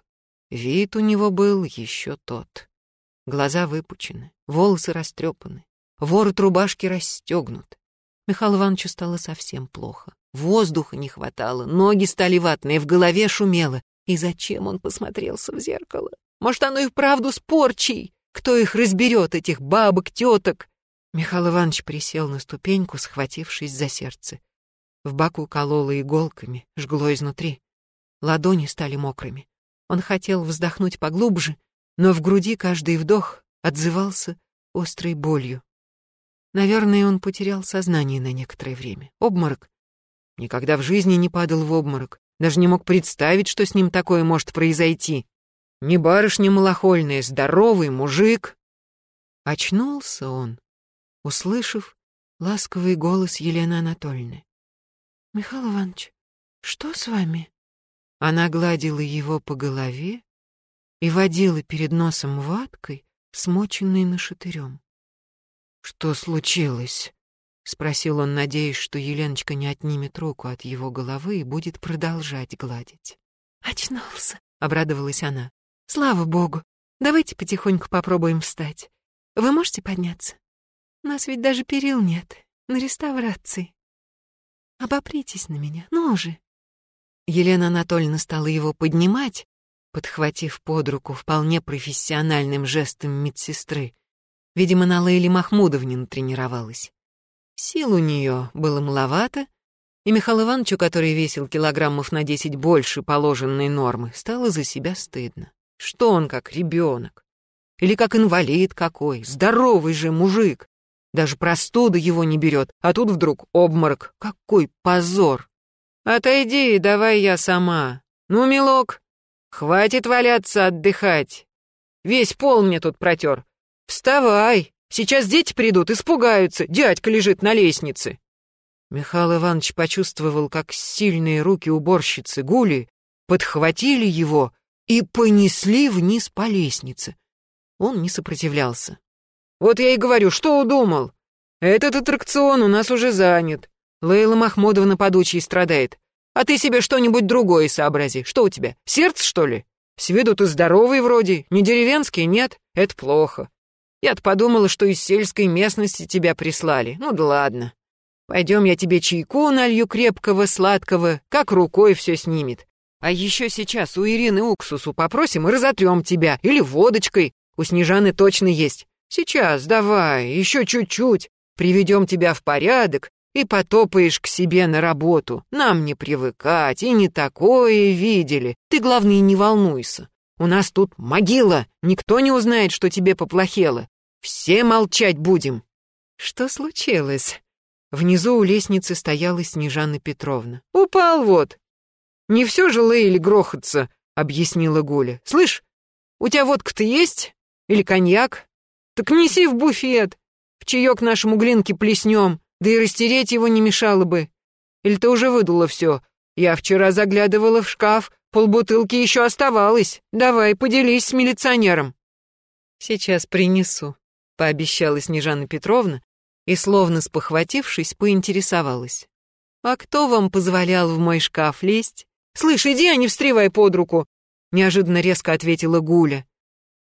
Вид у него был еще тот. Глаза выпучены, волосы растрепаны, ворот рубашки расстегнут. Михаилу Ивановичу стало совсем плохо. Воздуха не хватало, ноги стали ватные, в голове шумело. И зачем он посмотрелся в зеркало? Может, оно и вправду с порчей? Кто их разберет, этих бабок, теток? Михаил Иванович присел на ступеньку, схватившись за сердце. В боку кололо иголками, жгло изнутри. Ладони стали мокрыми. Он хотел вздохнуть поглубже, но в груди каждый вдох отзывался острой болью. Наверное, он потерял сознание на некоторое время. Обморок. Никогда в жизни не падал в обморок. Даже не мог представить, что с ним такое может произойти. Не барышня малохольная, здоровый мужик. Очнулся он, услышав ласковый голос Елены Анатольевны. «Михаил Иванович, что с вами?» Она гладила его по голове и водила перед носом ваткой, смоченной нашатырем. «Что случилось?» — спросил он, надеясь, что Еленочка не отнимет руку от его головы и будет продолжать гладить. «Очнулся», — обрадовалась она. «Слава богу! Давайте потихоньку попробуем встать. Вы можете подняться? У нас ведь даже перил нет, на реставрации. Обопритесь на меня, ну же!» Елена Анатольевна стала его поднимать, подхватив под руку вполне профессиональным жестом медсестры, Видимо, на Лейле Махмудовне натренировалась. Сил у нее было маловато, и Михаилу Ивановичу, который весил килограммов на десять больше положенной нормы, стало за себя стыдно. Что он как ребенок? Или как инвалид какой? Здоровый же мужик! Даже простуда его не берет, а тут вдруг обморок. Какой позор! Отойди, давай я сама. Ну, милок, хватит валяться, отдыхать. Весь пол мне тут протер. «Вставай! Сейчас дети придут, испугаются. Дядька лежит на лестнице». Михаил Иванович почувствовал, как сильные руки уборщицы Гули подхватили его и понесли вниз по лестнице. Он не сопротивлялся. «Вот я и говорю, что удумал? Этот аттракцион у нас уже занят. Лейла Махмудовна подучей страдает. А ты себе что-нибудь другое сообрази. Что у тебя, сердце, что ли? С виду ты здоровый вроде, не деревенский, нет? Это плохо. Я-то подумала, что из сельской местности тебя прислали. Ну да ладно. Пойдем, я тебе чайку налью крепкого, сладкого, как рукой все снимет. А еще сейчас у Ирины уксусу попросим и разотрем тебя. Или водочкой. У Снежаны точно есть. Сейчас, давай, еще чуть-чуть. Приведем тебя в порядок и потопаешь к себе на работу. Нам не привыкать, и не такое видели. Ты, главное, не волнуйся. У нас тут могила, никто не узнает, что тебе поплохело. Все молчать будем. Что случилось? Внизу у лестницы стояла Снежана Петровна. Упал вот. Не все же Лейли грохаться, объяснила Гуля. Слышь, у тебя водка-то есть? Или коньяк? Так неси в буфет. В чаек нашему глинке плеснем, да и растереть его не мешало бы. Или ты уже выдула все? Я вчера заглядывала в шкаф, полбутылки еще оставалось. Давай, поделись с милиционером. Сейчас принесу пообещала Снежана Петровна и, словно спохватившись, поинтересовалась. «А кто вам позволял в мой шкаф лезть?» «Слышь, иди, а не встревай под руку!» Неожиданно резко ответила Гуля.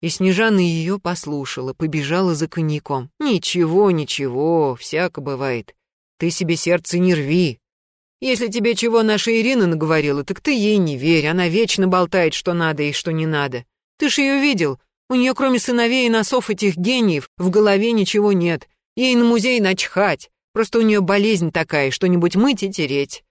И Снежана ее послушала, побежала за коньяком. «Ничего, ничего, всяко бывает. Ты себе сердце не рви. Если тебе чего наша Ирина наговорила, так ты ей не верь. Она вечно болтает, что надо и что не надо. Ты ж ее видел? У нее кроме сыновей и носов этих гениев в голове ничего нет. Ей на музей начхать. Просто у нее болезнь такая, что-нибудь мыть и тереть.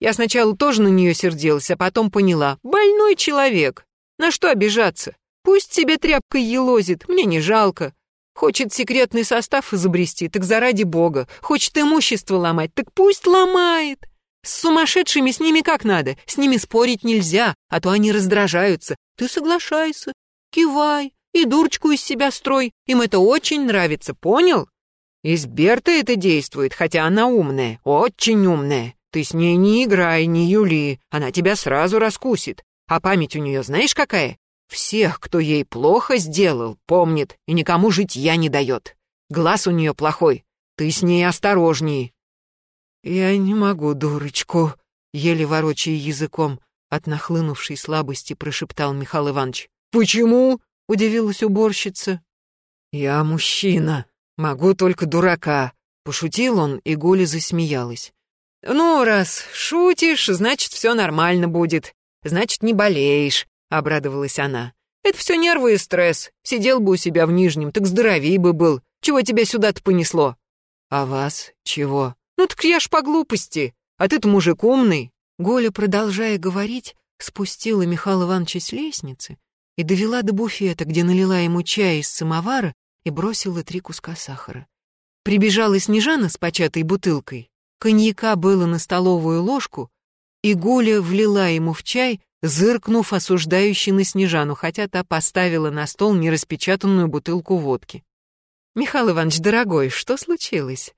Я сначала тоже на нее сердилась, а потом поняла. Больной человек. На что обижаться? Пусть себе тряпкой елозит, мне не жалко. Хочет секретный состав изобрести, так заради бога. Хочет имущество ломать, так пусть ломает. С сумасшедшими с ними как надо, с ними спорить нельзя, а то они раздражаются. Ты соглашайся, кивай и дурочку из себя строй. Им это очень нравится, понял? Из Берта это действует, хотя она умная, очень умная. Ты с ней не играй, не юли, она тебя сразу раскусит. А память у нее знаешь какая? Всех, кто ей плохо сделал, помнит и никому житья не дает. Глаз у нее плохой, ты с ней осторожней. «Я не могу, дурочку», — еле ворочая языком, от нахлынувшей слабости прошептал Михаил Иванович. «Почему?» — удивилась уборщица. «Я мужчина, могу только дурака», — пошутил он, и Голя засмеялась. «Ну, раз шутишь, значит, все нормально будет. Значит, не болеешь», — обрадовалась она. «Это все нервы и стресс. Сидел бы у себя в Нижнем, так здоровей бы был. Чего тебя сюда-то понесло?» «А вас чего?» «Ну так я ж по глупости, а ты-то мужик умный». Голя, продолжая говорить, спустила Михаила Ивановича с лестницы и довела до буфета, где налила ему чай из самовара и бросила три куска сахара. Прибежала Снежана с початой бутылкой, коньяка было на столовую ложку, и Голя влила ему в чай, зыркнув осуждающий на Снежану, хотя та поставила на стол нераспечатанную бутылку водки. «Михаил Иванович, дорогой, что случилось?»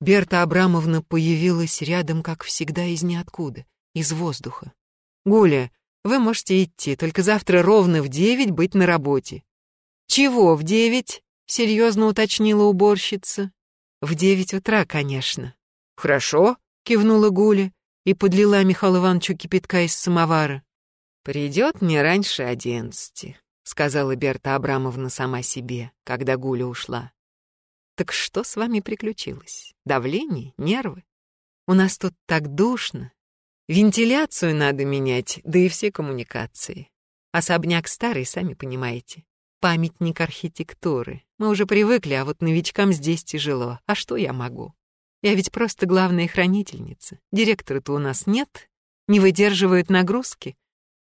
Берта Абрамовна появилась рядом, как всегда, из ниоткуда, из воздуха. «Гуля, вы можете идти, только завтра ровно в девять быть на работе». «Чего в девять?» — серьезно уточнила уборщица. «В девять утра, конечно». «Хорошо», — кивнула Гуля и подлила Михаилу Ивановичу кипятка из самовара. «Придет не раньше одиннадцати», — сказала Берта Абрамовна сама себе, когда Гуля ушла. Так что с вами приключилось? Давление? Нервы? У нас тут так душно. Вентиляцию надо менять, да и все коммуникации. Особняк старый, сами понимаете. Памятник архитектуры. Мы уже привыкли, а вот новичкам здесь тяжело. А что я могу? Я ведь просто главная хранительница. Директора-то у нас нет. Не выдерживают нагрузки.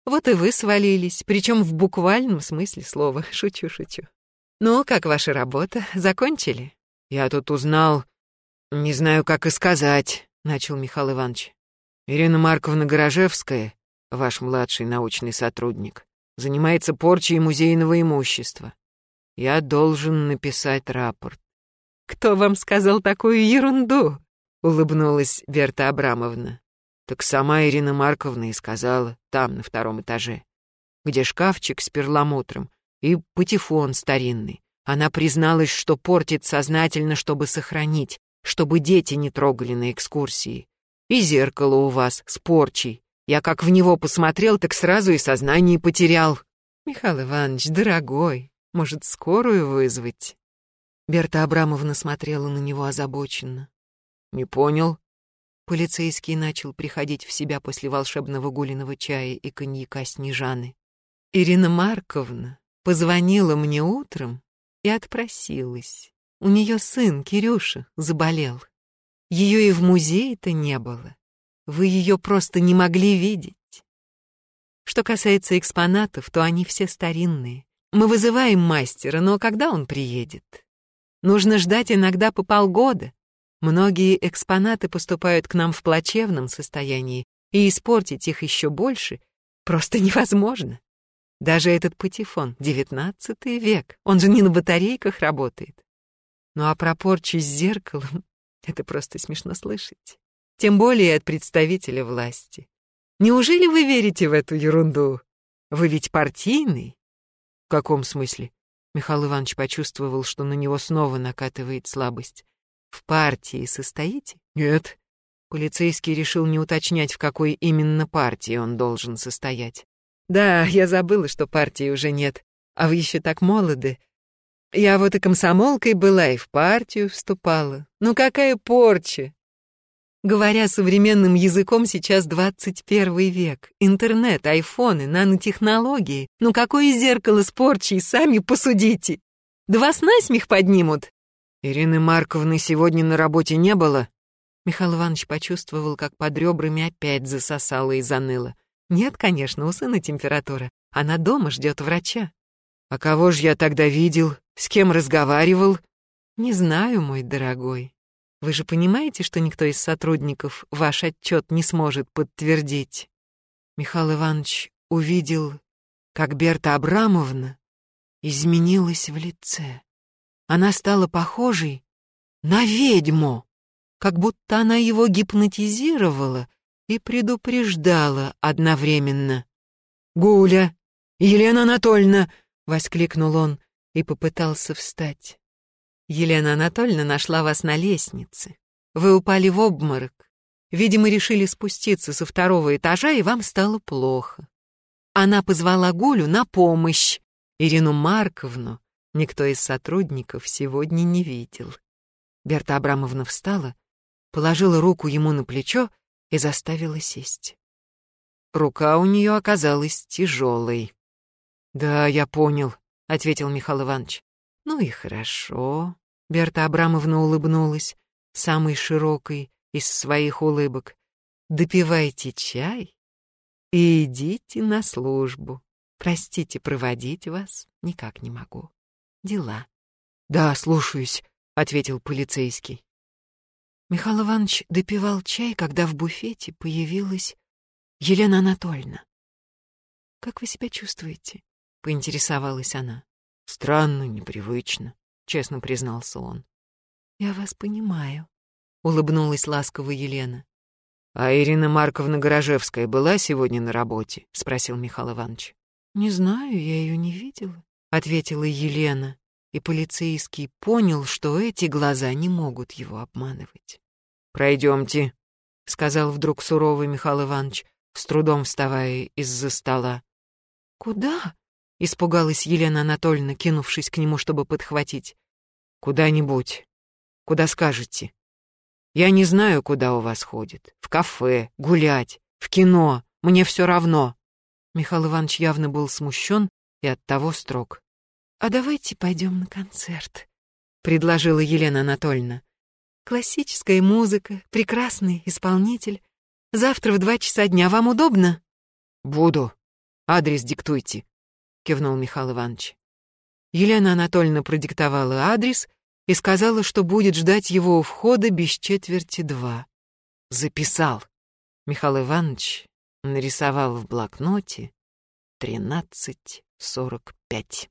Вот и вы свалились, причем в буквальном смысле слова. Шучу, шучу. Ну, как ваша работа? Закончили? «Я тут узнал... Не знаю, как и сказать», — начал Михаил Иванович. «Ирина Марковна Горожевская, ваш младший научный сотрудник, занимается порчей музейного имущества. Я должен написать рапорт». «Кто вам сказал такую ерунду?» — улыбнулась Берта Абрамовна. «Так сама Ирина Марковна и сказала, там, на втором этаже, где шкафчик с перламутром и патефон старинный. Она призналась, что портит сознательно, чтобы сохранить, чтобы дети не трогали на экскурсии. И зеркало у вас с порчей. Я как в него посмотрел, так сразу и сознание потерял. Михаил Иванович, дорогой, может, скорую вызвать? Берта Абрамовна смотрела на него озабоченно. Не понял. Полицейский начал приходить в себя после волшебного гулиного чая и коньяка Снежаны. Ирина Марковна позвонила мне утром и отпросилась. У нее сын, Кирюша, заболел. Ее и в музее-то не было. Вы ее просто не могли видеть. Что касается экспонатов, то они все старинные. Мы вызываем мастера, но когда он приедет? Нужно ждать иногда по полгода. Многие экспонаты поступают к нам в плачевном состоянии, и испортить их еще больше просто невозможно. Даже этот патефон, девятнадцатый век, он же не на батарейках работает. Ну а про порчу с зеркалом — это просто смешно слышать. Тем более от представителя власти. Неужели вы верите в эту ерунду? Вы ведь партийный? В каком смысле? Михаил Иванович почувствовал, что на него снова накатывает слабость. В партии состоите? Нет. Полицейский решил не уточнять, в какой именно партии он должен состоять. Да, я забыла, что партии уже нет. А вы еще так молоды. Я вот и комсомолкой была, и в партию вступала. Ну какая порча! Говоря современным языком, сейчас 21 век. Интернет, айфоны, нанотехнологии. Ну какое зеркало с порчей, сами посудите. Два с насмех поднимут. Ирины Марковны сегодня на работе не было? Михаил Иванович почувствовал, как под ребрами опять засосало и заныло. Нет, конечно, у сына температура. Она дома ждет врача. А кого ж я тогда видел? С кем разговаривал? Не знаю, мой дорогой. Вы же понимаете, что никто из сотрудников ваш отчет не сможет подтвердить? Михаил Иванович увидел, как Берта Абрамовна изменилась в лице. Она стала похожей на ведьму, как будто она его гипнотизировала и предупреждала одновременно. «Гуля! Елена Анатольевна!» — воскликнул он и попытался встать. «Елена Анатольевна нашла вас на лестнице. Вы упали в обморок. Видимо, решили спуститься со второго этажа, и вам стало плохо. Она позвала Гулю на помощь. Ирину Марковну никто из сотрудников сегодня не видел». Берта Абрамовна встала, положила руку ему на плечо и заставила сесть. Рука у нее оказалась тяжелой. «Да, я понял», — ответил Михаил Иванович. «Ну и хорошо». Берта Абрамовна улыбнулась, самой широкой из своих улыбок. «Допивайте чай и идите на службу. Простите, проводить вас никак не могу. Дела». «Да, слушаюсь», — ответил полицейский. Михаил Иванович допивал чай, когда в буфете появилась Елена Анатольевна. «Как вы себя чувствуете?» поинтересовалась она. Странно, непривычно, честно признался он. Я вас понимаю, улыбнулась ласково Елена. А Ирина Марковна Горожевская была сегодня на работе? спросил Михаил Иванович. Не знаю, я ее не видела, ответила Елена, и полицейский понял, что эти глаза не могут его обманывать. Пройдемте, сказал вдруг суровый Михаил Иванович, с трудом вставая из-за стола. Куда? Испугалась Елена Анатольевна, кинувшись к нему, чтобы подхватить. «Куда-нибудь. Куда скажете. Я не знаю, куда у вас ходит. В кафе, гулять, в кино. Мне все равно». Михаил Иванович явно был смущен и оттого строг. «А давайте пойдем на концерт», — предложила Елена Анатольевна. «Классическая музыка, прекрасный исполнитель. Завтра в два часа дня вам удобно?» «Буду. Адрес диктуйте», кивнул Михаил Иванович. Елена Анатольевна продиктовала адрес и сказала, что будет ждать его у входа без четверти два. Записал. Михаил Иванович нарисовал в блокноте тринадцать сорок пять.